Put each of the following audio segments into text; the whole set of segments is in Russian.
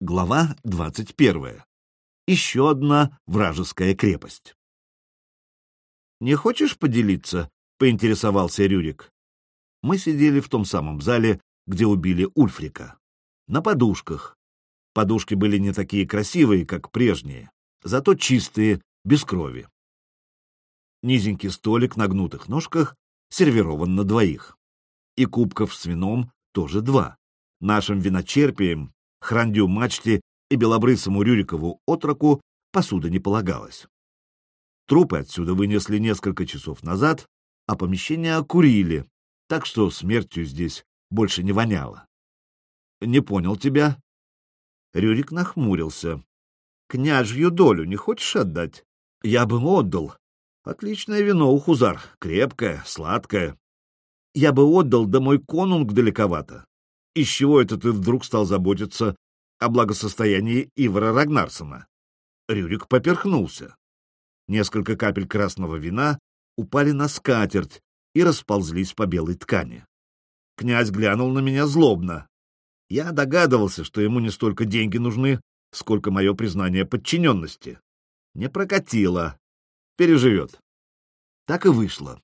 Глава 21. Еще одна вражеская крепость. «Не хочешь поделиться?» — поинтересовался Рюрик. Мы сидели в том самом зале, где убили Ульфрика. На подушках. Подушки были не такие красивые, как прежние, зато чистые, без крови. Низенький столик на гнутых ножках сервирован на двоих. И кубков с вином тоже два. Нашим виночерпием Храндю мачте и белобрысому Рюрикову отроку посуда не полагалась. Трупы отсюда вынесли несколько часов назад, а помещение окурили, так что смертью здесь больше не воняло. — Не понял тебя. Рюрик нахмурился. — Княжью долю не хочешь отдать? — Я бы отдал. Отличное вино у хузар, крепкое, сладкое. Я бы отдал, да мой конунг далековато. Из чего это ты вдруг стал заботиться о благосостоянии Ивара Рагнарсона? Рюрик поперхнулся. Несколько капель красного вина упали на скатерть и расползлись по белой ткани. Князь глянул на меня злобно. Я догадывался, что ему не столько деньги нужны, сколько мое признание подчиненности. Не прокатило. Переживет. Так и вышло.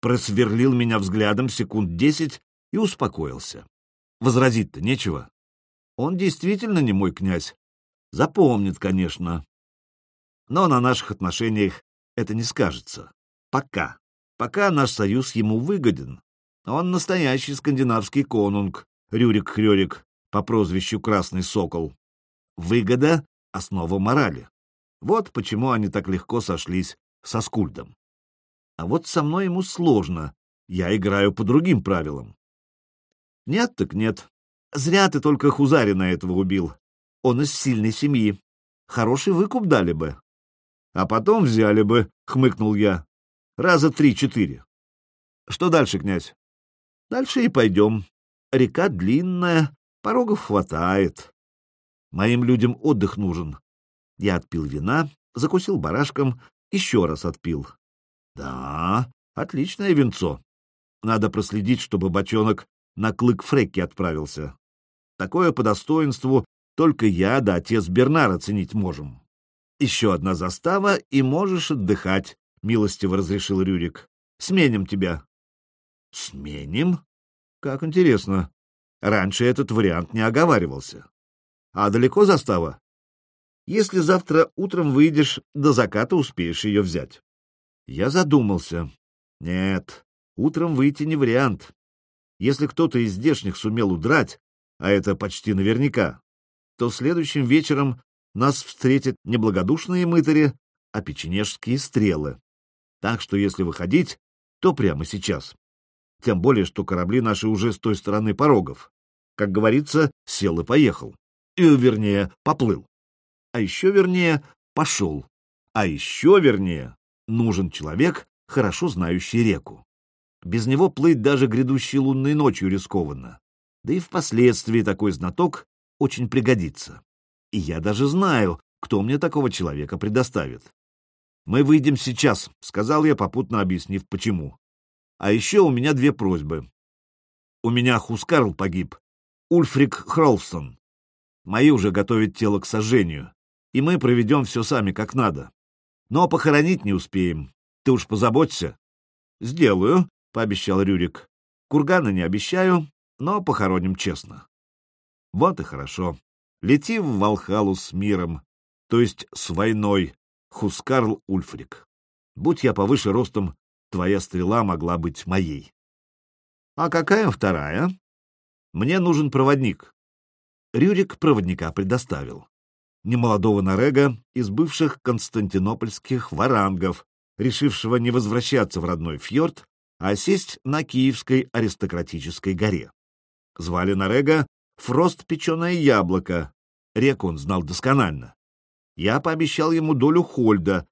Просверлил меня взглядом секунд десять и успокоился. Возразить-то нечего. Он действительно не мой князь. Запомнит, конечно. Но на наших отношениях это не скажется. Пока. Пока наш союз ему выгоден. Он настоящий скандинавский конунг, Рюрик-Хрёрик, по прозвищу Красный Сокол. Выгода — основа морали. Вот почему они так легко сошлись со Скульдом. А вот со мной ему сложно. Я играю по другим правилам. Нет так нет. Зря ты только Хузарина этого убил. Он из сильной семьи. Хороший выкуп дали бы. А потом взяли бы, — хмыкнул я. Раза три-четыре. Что дальше, князь? Дальше и пойдем. Река длинная, порогов хватает. Моим людям отдых нужен. Я отпил вина, закусил барашком, еще раз отпил. Да, отличное венцо. Надо проследить, чтобы бочонок на клык Фрекки отправился. Такое по достоинству только я да отец Бернар оценить можем. Еще одна застава, и можешь отдыхать, — милостиво разрешил Рюрик. Сменим тебя. Сменим? Как интересно. Раньше этот вариант не оговаривался. А далеко застава? Если завтра утром выйдешь, до заката успеешь ее взять. Я задумался. Нет, утром выйти не вариант. Если кто-то из здешних сумел удрать, а это почти наверняка, то следующим вечером нас встретят не благодушные мытари, а печенежские стрелы. Так что если выходить, то прямо сейчас. Тем более, что корабли наши уже с той стороны порогов. Как говорится, сел и поехал. И, вернее, поплыл. А еще вернее, пошел. А еще вернее, нужен человек, хорошо знающий реку. Без него плыть даже грядущей лунной ночью рискованно. Да и впоследствии такой знаток очень пригодится. И я даже знаю, кто мне такого человека предоставит. «Мы выйдем сейчас», — сказал я, попутно объяснив, почему. «А еще у меня две просьбы. У меня Хускарл погиб, Ульфрик Хролфсон. Мои уже готовят тело к сожжению, и мы проведем все сами как надо. Но похоронить не успеем. Ты уж позаботься». «Сделаю», — пообещал Рюрик. «Кургана не обещаю, но похороним честно». Вот и хорошо. Лети в Валхалу с миром, то есть с войной, Хускарл Ульфрик. Будь я повыше ростом, твоя стрела могла быть моей. А какая вторая? Мне нужен проводник. Рюрик проводника предоставил. Немолодого Нарега из бывших константинопольских варангов, решившего не возвращаться в родной фьорд, а сесть на Киевской аристократической горе. Звали Нарега Фрост Печеное Яблоко, реку он знал досконально. Я пообещал ему долю Хольда,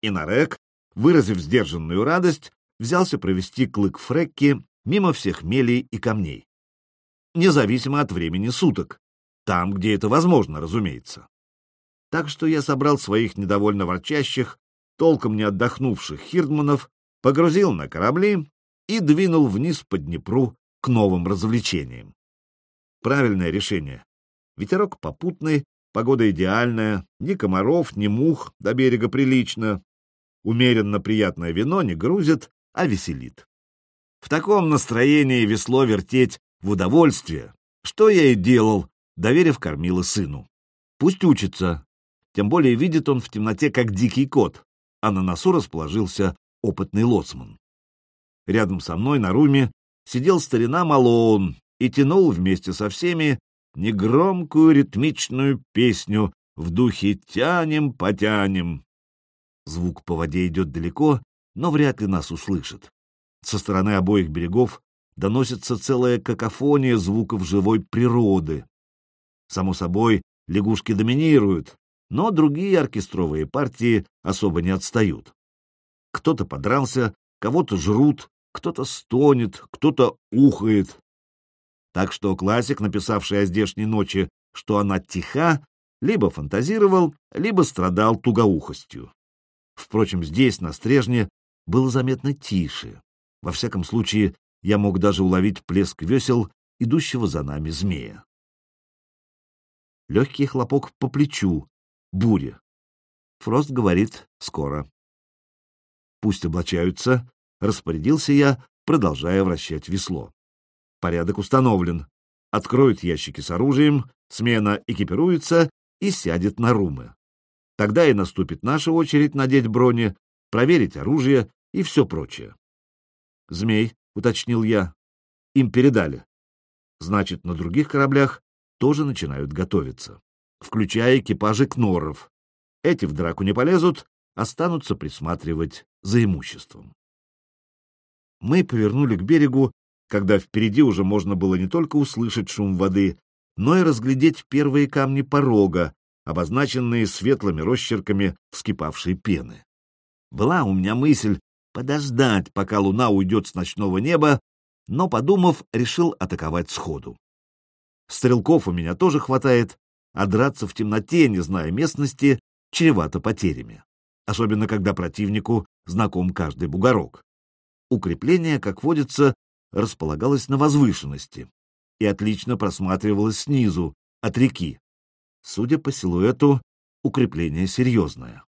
и Нарек, выразив сдержанную радость, взялся провести клык Фрекки мимо всех мелей и камней. Независимо от времени суток, там, где это возможно, разумеется. Так что я собрал своих недовольно ворчащих, толком не отдохнувших хирдманов, погрузил на корабли и двинул вниз по Днепру к новым развлечениям. Правильное решение. Ветерок попутный, Погода идеальная, ни комаров, ни мух, до берега прилично. Умеренно приятное вино не грузит, а веселит. В таком настроении весло вертеть в удовольствие, что я и делал, доверив кормила сыну. Пусть учится, тем более видит он в темноте, как дикий кот, а на носу расположился опытный лоцман. Рядом со мной на руме сидел старина Малон и тянул вместе со всеми негромкую ритмичную песню в духе «тянем, потянем». Звук по воде идет далеко, но вряд ли нас услышит. Со стороны обоих берегов доносится целая какофония звуков живой природы. Само собой, лягушки доминируют, но другие оркестровые партии особо не отстают. Кто-то подрался, кого-то жрут, кто-то стонет, кто-то ухает. Так что классик, написавший о здешней ночи, что она тиха, либо фантазировал, либо страдал тугоухостью. Впрочем, здесь, на Стрежне, было заметно тише. Во всяком случае, я мог даже уловить плеск весел, идущего за нами змея. Легкий хлопок по плечу. Буря. Фрост говорит «скоро». Пусть облачаются, распорядился я, продолжая вращать весло. Порядок установлен. Откроют ящики с оружием, смена экипируется и сядет на румы. Тогда и наступит наша очередь надеть брони, проверить оружие и все прочее. «Змей», — уточнил я, — «им передали. Значит, на других кораблях тоже начинают готовиться, включая экипажи кноров. Эти в драку не полезут, останутся присматривать за имуществом. Мы повернули к берегу когда впереди уже можно было не только услышать шум воды, но и разглядеть первые камни порога, обозначенные светлыми росчерками вскипавшей пены. Была у меня мысль подождать, пока луна уйдет с ночного неба, но, подумав, решил атаковать сходу. Стрелков у меня тоже хватает, а драться в темноте, не зная местности, чревато потерями, особенно когда противнику знаком каждый бугорок. Укрепление, как водится, располагалась на возвышенности и отлично просматривалась снизу, от реки. Судя по силуэту, укрепление серьезное.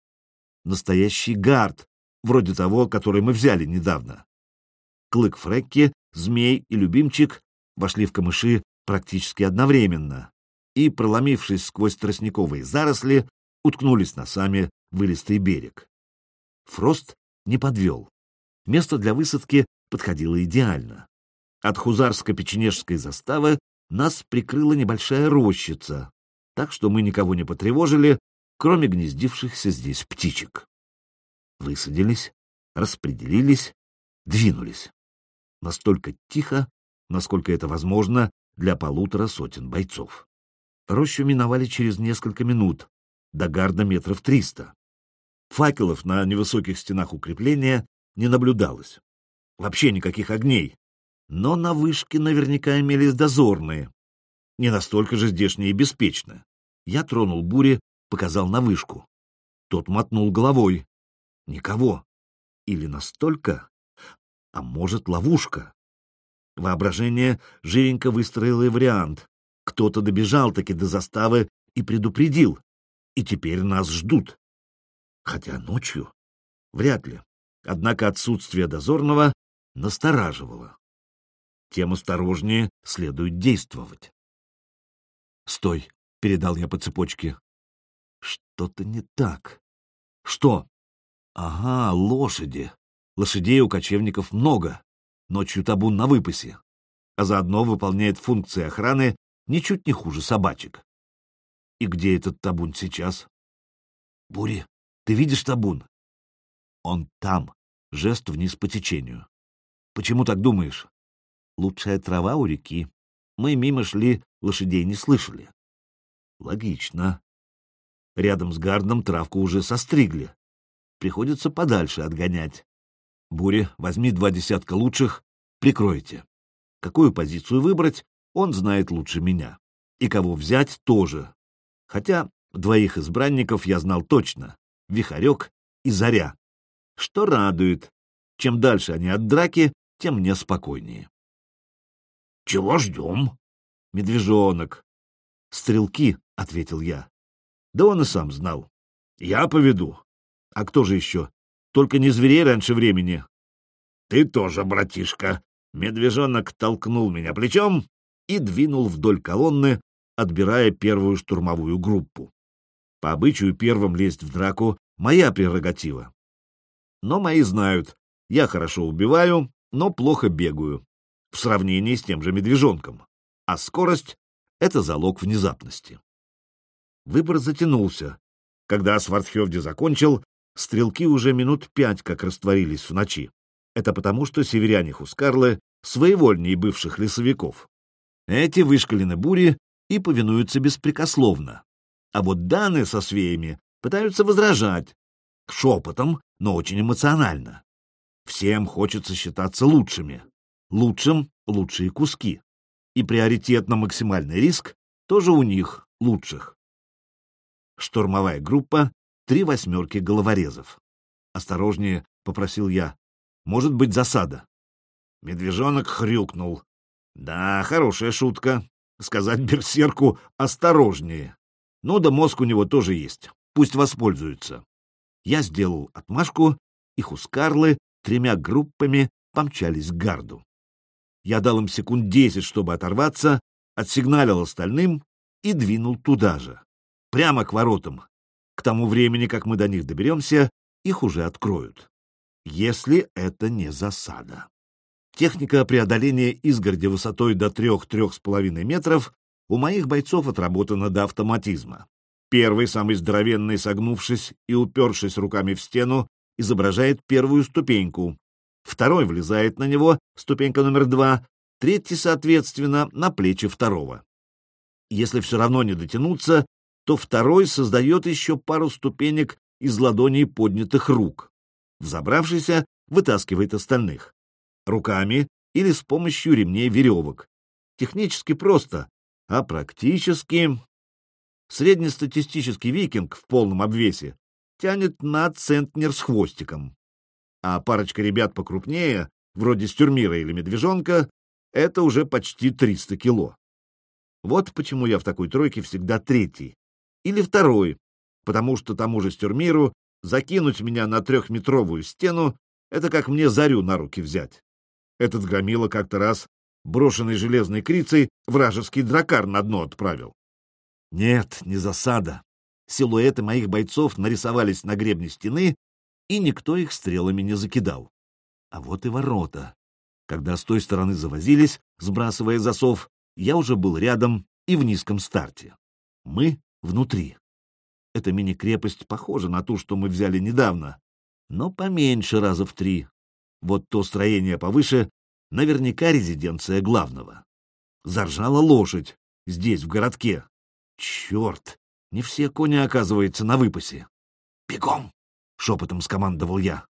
Настоящий гард, вроде того, который мы взяли недавно. Клык Фрекки, Змей и Любимчик вошли в камыши практически одновременно и, проломившись сквозь тростниковые заросли, уткнулись носами в вылистый берег. Фрост не подвел. Место для высадки подходило идеально. От хузарско-печенежской заставы нас прикрыла небольшая рощица, так что мы никого не потревожили, кроме гнездившихся здесь птичек. Высадились, распределились, двинулись. Настолько тихо, насколько это возможно для полутора сотен бойцов. Рощу миновали через несколько минут, до гарда метров триста. Факелов на невысоких стенах укрепления не наблюдалось. Вообще никаких огней, но на вышке наверняка имелись дозорные. Не настолько же здешние беспечно. Я тронул буре, показал на вышку. Тот мотнул головой. Никого. Или настолько? А может, ловушка? Воображение живенько выстроило вариант. Кто-то добежал таки до заставы и предупредил. И теперь нас ждут. Хотя ночью вряд ли. Однако отсутствие дозорного настораживало тем осторожнее следует действовать. «Стой!» — передал я по цепочке. «Что-то не так. Что?» «Ага, лошади. Лошадей у кочевников много. Ночью табун на выпасе, а заодно выполняет функции охраны ничуть не хуже собачек. И где этот табун сейчас?» «Бури, ты видишь табун?» «Он там», — жест вниз по течению. «Почему так думаешь?» лучшая трава у реки. Мы мимо шли, лошадей не слышали. Логично. Рядом с гардом травку уже состригли. Приходится подальше отгонять. Буря, возьми два десятка лучших, прикройте. Какую позицию выбрать, он знает лучше меня. И кого взять тоже. Хотя двоих избранников я знал точно — Вихарек и Заря. Что радует. Чем дальше они от драки, тем мне спокойнее. — Чего ждем? — Медвежонок. — Стрелки, — ответил я. Да он и сам знал. Я поведу. А кто же еще? Только не зверей раньше времени. Ты тоже, братишка. Медвежонок толкнул меня плечом и двинул вдоль колонны, отбирая первую штурмовую группу. По обычаю первым лезть в драку — моя прерогатива. Но мои знают, я хорошо убиваю, но плохо бегаю, в сравнении с тем же медвежонком, а скорость — это залог внезапности. Выбор затянулся. Когда Свардхевди закончил, стрелки уже минут пять как растворились в ночи. Это потому, что северяне Хускарлы своевольнее бывших лесовиков. Эти вышкалены бури и повинуются беспрекословно. А вот даны со свеями пытаются возражать, шепотом, но очень эмоционально. Всем хочется считаться лучшими. Лучшим — лучшие куски. И приоритет на максимальный риск тоже у них, лучших. Штурмовая группа — три восьмерки головорезов. «Осторожнее», — попросил я. «Может быть, засада». Медвежонок хрюкнул. «Да, хорошая шутка. Сказать берсерку «осторожнее». Ну да мозг у него тоже есть. Пусть воспользуется. Я сделал отмашку, и хускарлы тремя группами помчались к гарду. Я дал им секунд десять, чтобы оторваться, отсигналил остальным и двинул туда же, прямо к воротам. К тому времени, как мы до них доберемся, их уже откроют. Если это не засада. Техника преодоления изгороди высотой до трех-трех с половиной метров у моих бойцов отработана до автоматизма. Первый, самый здоровенный, согнувшись и упершись руками в стену, изображает первую ступеньку. Второй влезает на него, ступенька номер два, третий, соответственно, на плечи второго. Если все равно не дотянуться, то второй создает еще пару ступенек из ладоней поднятых рук. Взобравшийся вытаскивает остальных. Руками или с помощью ремней веревок. Технически просто, а практически среднестатистический викинг в полном обвесе тянет на центнер с хвостиком. А парочка ребят покрупнее, вроде стюрмира или медвежонка, это уже почти 300 кило. Вот почему я в такой тройке всегда третий. Или второй, потому что тому же стюрмиру закинуть меня на трехметровую стену — это как мне зарю на руки взять. Этот громила как-то раз брошенный железной крицей вражеский дракар на дно отправил. Нет, не засада. Силуэты моих бойцов нарисовались на гребне стены, и никто их стрелами не закидал. А вот и ворота. Когда с той стороны завозились, сбрасывая засов, я уже был рядом и в низком старте. Мы внутри. Эта мини-крепость похожа на ту, что мы взяли недавно, но поменьше раза в три. Вот то строение повыше — наверняка резиденция главного. Заржала лошадь здесь, в городке. Черт, не все кони, оказывается, на выпасе. «Бегом!» — шепотом скомандовал я.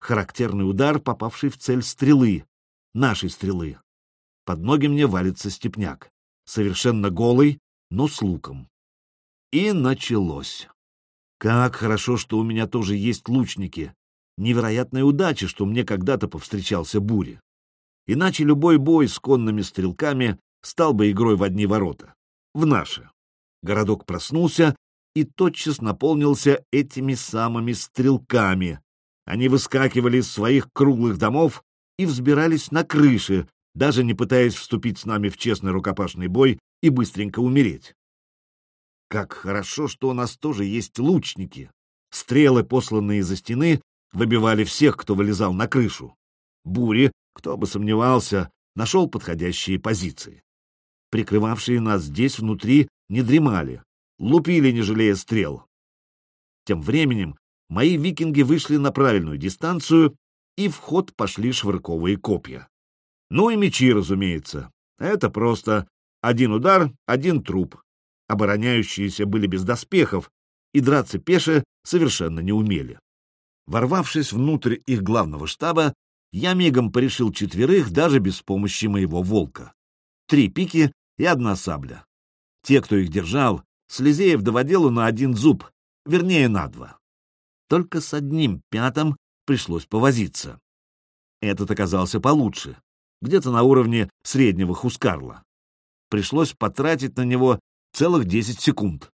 Характерный удар, попавший в цель стрелы. Нашей стрелы. Под ноги мне валится степняк. Совершенно голый, но с луком. И началось. Как хорошо, что у меня тоже есть лучники. Невероятная удача, что мне когда-то повстречался буря. Иначе любой бой с конными стрелками стал бы игрой в одни ворота. В наши. Городок проснулся и тотчас наполнился этими самыми стрелками. Они выскакивали из своих круглых домов и взбирались на крыши, даже не пытаясь вступить с нами в честный рукопашный бой и быстренько умереть. Как хорошо, что у нас тоже есть лучники. Стрелы, посланные из-за стены, выбивали всех, кто вылезал на крышу. Бури, кто бы сомневался, нашел подходящие позиции. Прикрывавшие нас здесь внутри не дремали, лупили, не жалея стрел. Тем временем мои викинги вышли на правильную дистанцию, и в ход пошли швырковые копья. Ну и мечи, разумеется. Это просто один удар, один труп. Обороняющиеся были без доспехов, и драться пеше совершенно не умели. Ворвавшись внутрь их главного штаба, я мигом порешил четверых даже без помощи моего волка. Три пики и одна сабля. Те, кто их держал, Слезеев доводил на один зуб, вернее, на два. Только с одним пятым пришлось повозиться. Этот оказался получше, где-то на уровне среднего Хускарла. Пришлось потратить на него целых десять секунд.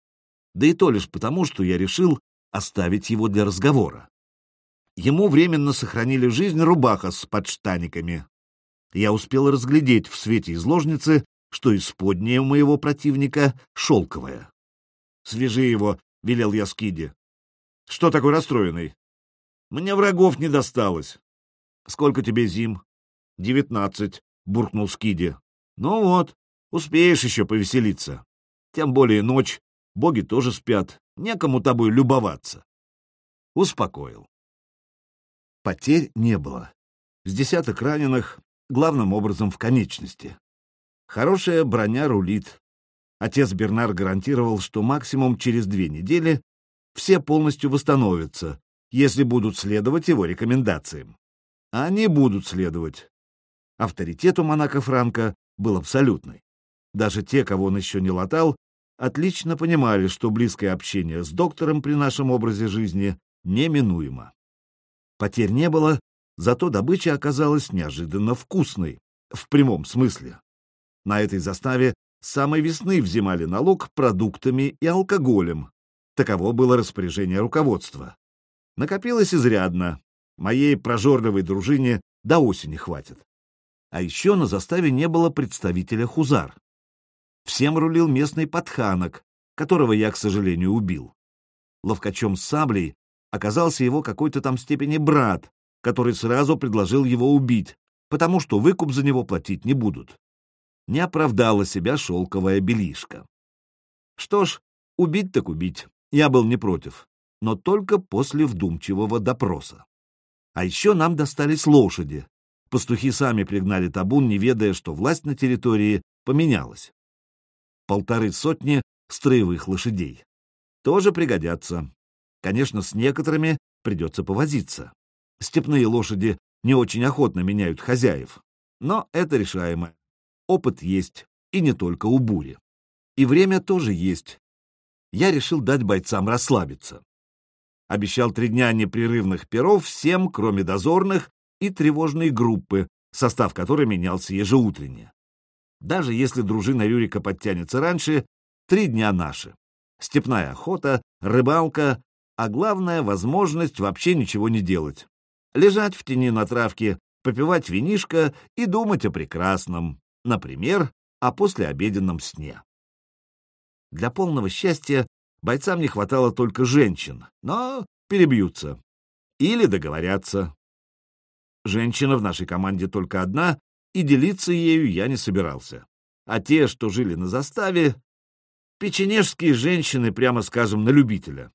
да и то лишь потому, что я решил оставить его для разговора. Ему временно сохранили жизнь рубаха с подштаниками. Я успел разглядеть в свете изложницы, что исподнее у моего противника шелковая. «Свяжи его», — велел я Скиде. «Что такой расстроенный?» «Мне врагов не досталось». «Сколько тебе зим?» «Девятнадцать», — буркнул Скиди. «Ну вот, успеешь еще повеселиться. Тем более ночь, боги тоже спят, некому тобой любоваться». Успокоил. Потерь не было. С десяток раненых, главным образом в конечности. Хорошая броня рулит. Отец Бернар гарантировал, что максимум через две недели все полностью восстановятся, если будут следовать его рекомендациям. А они будут следовать. Авторитет у Монако Франка был абсолютный. Даже те, кого он еще не латал, отлично понимали, что близкое общение с доктором при нашем образе жизни неминуемо. Потерь не было, зато добыча оказалась неожиданно вкусной, в прямом смысле. На этой заставе с самой весны взимали налог продуктами и алкоголем. Таково было распоряжение руководства. Накопилось изрядно. Моей прожорливой дружине до осени хватит. А еще на заставе не было представителя Хузар. Всем рулил местный подханок, которого я, к сожалению, убил. Ловкачом с саблей оказался его какой-то там степени брат, который сразу предложил его убить, потому что выкуп за него платить не будут. Не оправдала себя шелковая белишка. Что ж, убить так убить, я был не против, но только после вдумчивого допроса. А еще нам достались лошади. Пастухи сами пригнали табун, не ведая, что власть на территории поменялась. Полторы сотни строевых лошадей. Тоже пригодятся. Конечно, с некоторыми придется повозиться. Степные лошади не очень охотно меняют хозяев, но это решаемо. Опыт есть, и не только у бури. И время тоже есть. Я решил дать бойцам расслабиться. Обещал три дня непрерывных перов всем, кроме дозорных и тревожной группы, состав которой менялся ежеутренне. Даже если дружина Рюрика подтянется раньше, три дня наши. Степная охота, рыбалка, а главное — возможность вообще ничего не делать. Лежать в тени на травке, попивать винишко и думать о прекрасном, например, о послеобеденном сне. Для полного счастья бойцам не хватало только женщин, но перебьются. Или договорятся. Женщина в нашей команде только одна, и делиться ею я не собирался. А те, что жили на заставе, печенежские женщины, прямо скажем, на любителя.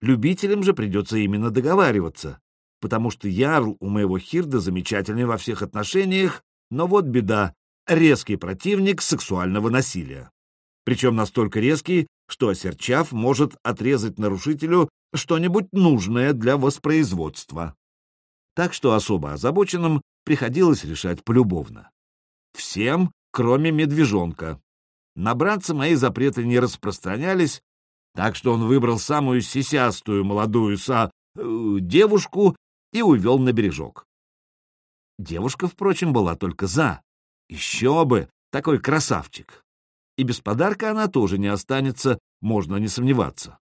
Любителям же придется именно договариваться, потому что Ярл у моего Хирда замечательный во всех отношениях, но вот беда — резкий противник сексуального насилия. Причем настолько резкий, что осерчав может отрезать нарушителю что-нибудь нужное для воспроизводства. Так что особо озабоченным приходилось решать полюбовно. Всем, кроме медвежонка. Набраться мои запреты не распространялись, так что он выбрал самую сисястую молодую са... Э, девушку и увел на бережок. Девушка, впрочем, была только за. Еще бы, такой красавчик. И без подарка она тоже не останется, можно не сомневаться.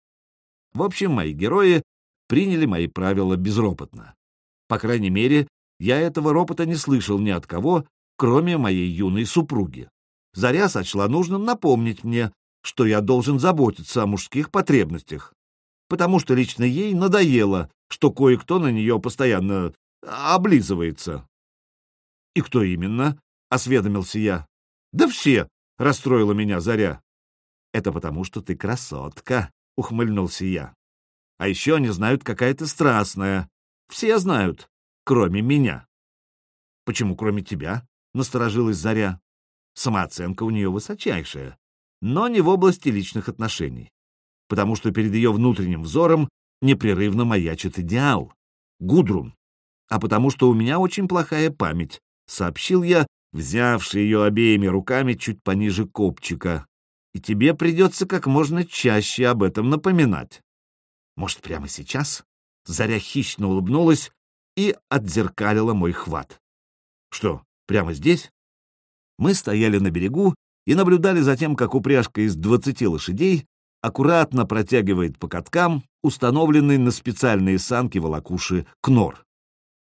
В общем, мои герои приняли мои правила безропотно. По крайней мере, я этого ропота не слышал ни от кого, кроме моей юной супруги. Заря сочла нужным напомнить мне, что я должен заботиться о мужских потребностях, потому что лично ей надоело, что кое-кто на нее постоянно облизывается. — И кто именно? — осведомился я. — Да все, — расстроила меня Заря. — Это потому, что ты красотка, — ухмыльнулся я. — А еще они знают, какая ты страстная. Все знают, кроме меня. — Почему кроме тебя? — насторожилась Заря. Самооценка у нее высочайшая но не в области личных отношений, потому что перед ее внутренним взором непрерывно маячит идеал — Гудрун, а потому что у меня очень плохая память, сообщил я, взявший ее обеими руками чуть пониже копчика, и тебе придется как можно чаще об этом напоминать. Может, прямо сейчас? Заря хищно улыбнулась и отзеркалила мой хват. Что, прямо здесь? Мы стояли на берегу и наблюдали за тем, как упряжка из двадцати лошадей аккуратно протягивает по каткам установленный на специальные санки волокуши кнор.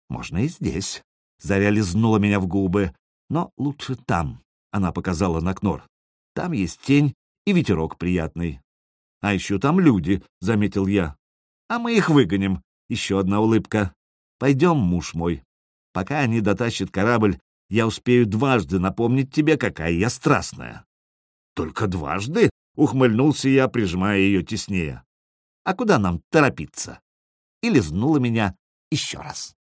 Можно и здесь. Заря лизнула меня в губы, но лучше там, она показала на кнор. Там есть тень и ветерок приятный. А еще там люди, — заметил я. А мы их выгоним. Еще одна улыбка. Пойдем, муж мой. Пока они дотащат корабль, я успею дважды напомнить тебе, какая я страстная. Только дважды? — ухмыльнулся я, прижимая ее теснее. А куда нам торопиться? И лизнула меня еще раз.